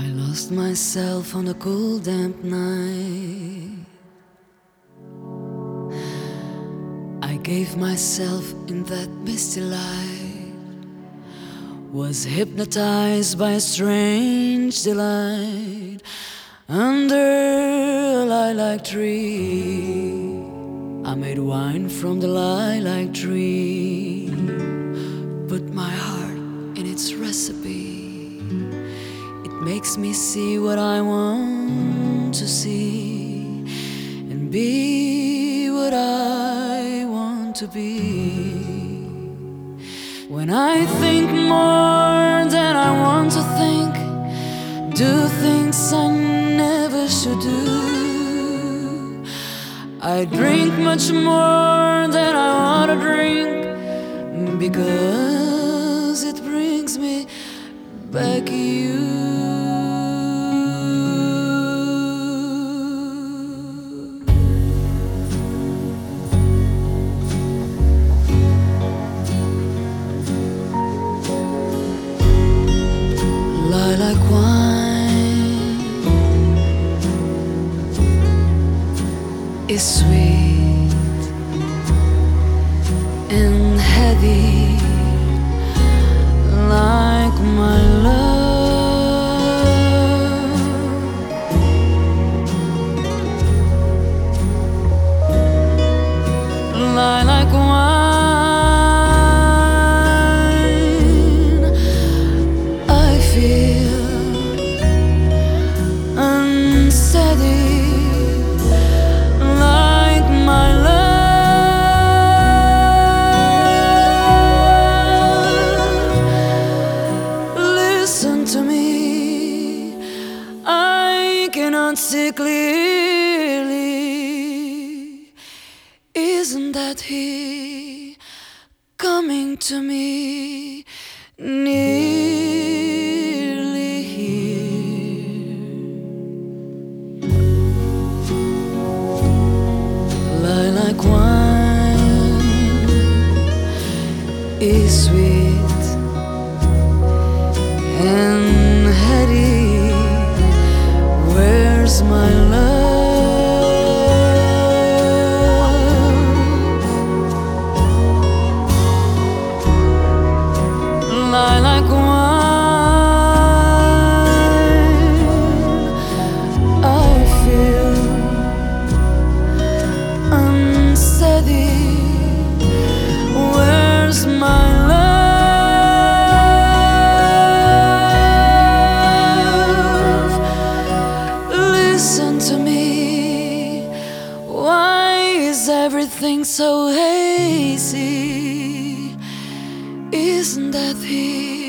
I lost myself on a cool, damp night. I gave myself in that misty light. Was hypnotized by a strange delight under a lilac tree. I made wine from the lilac tree, makes me see what I want to see and be what I want to be. When I think more than I want to think, do things I never should do. I drink much more than I want to drink because it brings me back you. Lilac wine is sweet and heavy like my love. lie like wine, cannot see clearly. Isn't that he coming to me nearly here? Lilac wine is sweet and my love? Everything so hazy? Isn't that he?